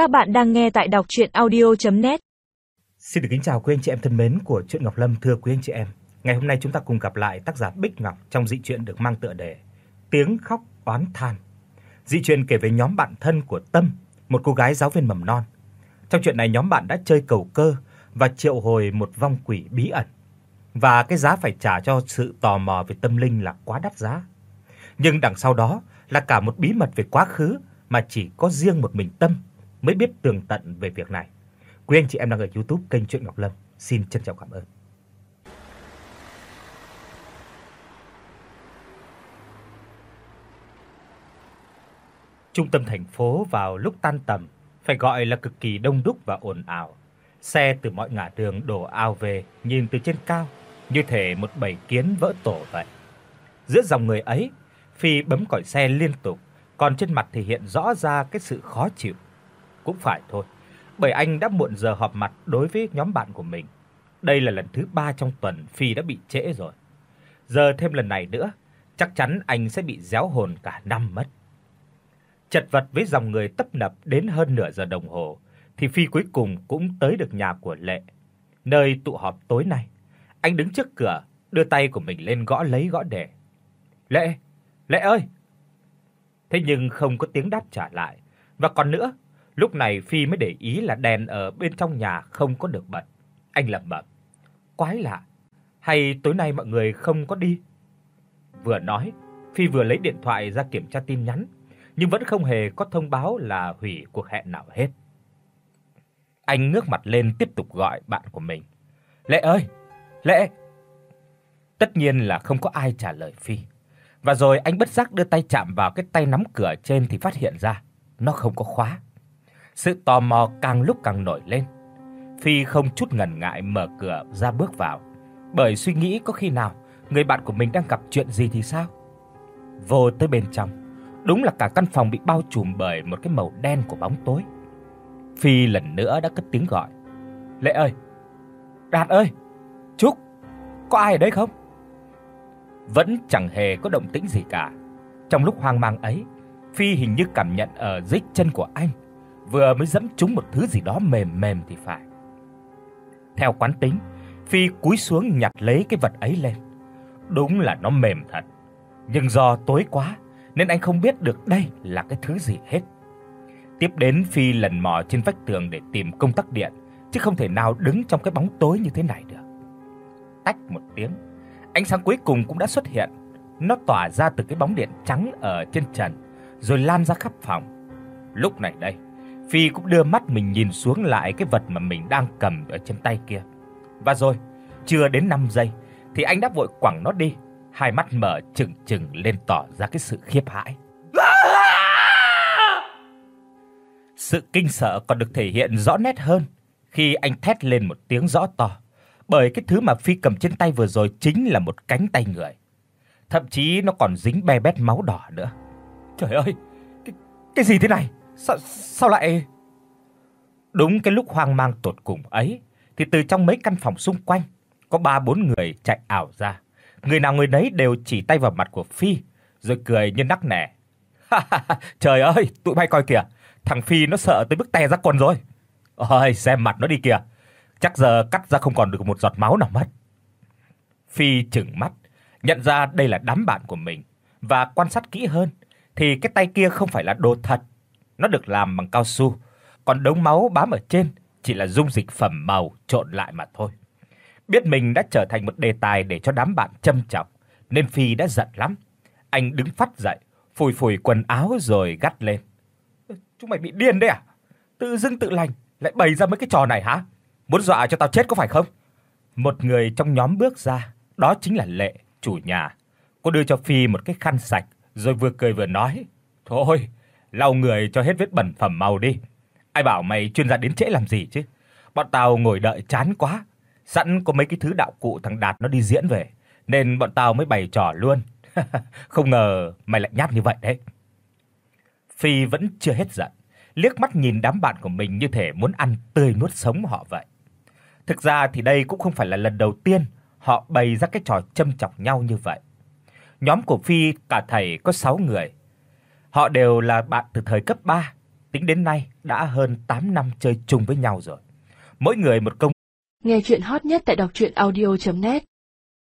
Các bạn đang nghe tại đọc audio net Xin được kính chào quý anh chị em thân mến của truyện Ngọc Lâm thưa quý anh chị em. Ngày hôm nay chúng ta cùng gặp lại tác giả Bích Ngọc trong dị truyện được mang tựa đề Tiếng khóc oán than. Dị truyện kể về nhóm bạn thân của Tâm, một cô gái giáo viên mầm non. Trong chuyện này nhóm bạn đã chơi cầu cơ và triệu hồi một vong quỷ bí ẩn. Và cái giá phải trả cho sự tò mò về tâm linh là quá đắt giá. Nhưng đằng sau đó là cả một bí mật về quá khứ mà chỉ có riêng một mình Tâm mới biết tường tận về việc này. Quý anh chị em đang ở YouTube kênh Truyện Ngọc Lâm, xin trân trọng cảm ơn. Trung tâm thành phố vào lúc tan tầm phải gọi là cực kỳ đông đúc và ồn ào. Xe từ mọi ngả đường đổ ao về, nhìn từ trên cao như thể một bầy kiến vỡ tổ vậy. Giữa dòng người ấy, Phi bấm còi xe liên tục, còn trên mặt thì hiện rõ ra cái sự khó chịu. Cũng phải thôi, bởi anh đã muộn giờ họp mặt đối với nhóm bạn của mình. Đây là lần thứ 3 trong tuần Phi đã bị trễ rồi. Giờ thêm lần này nữa, chắc chắn anh sẽ bị réo hồn cả năm mất. Chật vật với dòng người tấp nập đến hơn nửa giờ đồng hồ thì Phi cuối cùng cũng tới được nhà của Lệ, nơi tụ họp tối nay. Anh đứng trước cửa, đưa tay của mình lên gõ lấy gõ để. "Lệ, Lệ ơi." Thế nhưng không có tiếng đáp trả lại. Và còn nữa, lúc này Phi mới để ý là đèn ở bên trong nhà không có được bật. Anh lẩm bẩm, quái lạ, hay tối nay mọi người không có đi? Vừa nói, Phi vừa lấy điện thoại ra kiểm tra tin nhắn, nhưng vẫn không hề có thông báo là hủy cuộc hẹn nào hết. Anh ngước mặt lên tiếp tục gọi bạn của mình. "Lệ ơi, Lệ." Tất nhiên là không có ai trả lời Phi. Và rồi anh bất giác đưa tay chạm vào cái tay nắm cửa trên thì phát hiện ra nó không có khóa. Sự tò mò càng lúc càng nổi lên. Phi không chút ngần ngại mở cửa ra bước vào, bởi suy nghĩ có khi nào người bạn của mình đang gặp chuyện gì thì sao. Vô tới bên trong, đúng là cả căn phòng bị bao trùm bởi một cái màu đen của bóng tối. Phi lần nữa đã cất tiếng gọi. "Lệ ơi, Đạt ơi, Trúc, có ai ở đây không?" Vẫn chẳng hề có động tĩnh gì cả. Trong lúc hoang mang ấy, Phi hình như cảm nhận ở dưới chân của anh vừa mới giẫm trúng một thứ gì đó mềm mềm thì phải. Theo quán tính, Phi cúi xuống nhặt lấy cái vật ấy lên. Đúng là nó mềm thật, nhưng do tối quá nên anh không biết được đây là cái thứ gì hết. Tiếp đến Phi lần mò trên vách tường để tìm công tắc điện, chứ không thể nào đứng trong cái bóng tối như thế này được. Tách một tiếng, ánh sáng cuối cùng cũng đã xuất hiện. Nó tỏa ra từ cái bóng điện trắng ở trên trần, rồi lan ra khắp phòng. Lúc này đây, Phi cũng đưa mắt mình nhìn xuống lại cái vật mà mình đang cầm ở trên tay kia. Và rồi, chưa đến 5 giây thì anh đã vội quẳng nó đi, hai mắt mở trừng trừng lên tỏ ra cái sự khiếp hãi. Sự kinh sợ còn được thể hiện rõ nét hơn khi anh thét lên một tiếng rõ to, bởi cái thứ mà Phi cầm trên tay vừa rồi chính là một cánh tay người. Thậm chí nó còn dính be bét máu đỏ nữa. Trời ơi, cái cái gì thế này? Sao sao lại Đúng cái lúc hoang mang tột cùng ấy thì từ trong mấy căn phòng xung quanh có ba bốn người chạy ảo ra. Người nào người nấy đều chỉ tay vào mặt của Phi rồi cười như nắc nẻ. Trời ơi, tụi bay coi kìa, thằng Phi nó sợ tới mức tè ra quần rồi. Ôi, xem mặt nó đi kìa. Chắc giờ cắt ra không còn được một giọt máu nào mất. Phi trừng mắt, nhận ra đây là đám bạn của mình và quan sát kỹ hơn thì cái tay kia không phải là đồ thật nó được làm bằng cao su, còn đống máu bám ở trên chỉ là dung dịch phẩm màu trộn lại mà thôi. Biết mình đã trở thành một đề tài để cho đám bạn châm chọc, nên Phi đã giận lắm. Anh đứng phắt dậy, phủi phủi quần áo rồi gắt lên. Chúng mày bị điên đấy à? Tự dưng tự lành lại bày ra mấy cái trò này hả? Muốn dọa cho tao chết có phải không? Một người trong nhóm bước ra, đó chính là Lệ, chủ nhà. Cô đưa cho Phi một cái khăn sạch rồi vừa cười vừa nói: "Thôi, lau người cho hết vết bẩn phẩm màu đi. Ai bảo mày chuyên gia đến trễ làm gì chứ? Bọn tao ngồi đợi chán quá. Sẵn có mấy cái thứ đạo cụ thằng Đạt nó đi diễn về, nên bọn tao mới bày trò luôn. Không ngờ mày lại nhát như vậy đấy. Phi vẫn chưa hết giận, liếc mắt nhìn đám bạn của mình như thể muốn ăn tươi nuốt sống họ vậy. Thực ra thì đây cũng không phải là lần đầu tiên họ bày ra cái trò châm chọc nhau như vậy. Nhóm của Phi cả thầy có 6 người, Họ đều là bạn từ thời cấp 3, tính đến nay đã hơn 8 năm chơi chung với nhau rồi. Mỗi người một công. Nghe truyện hot nhất tại doctruyenaudio.net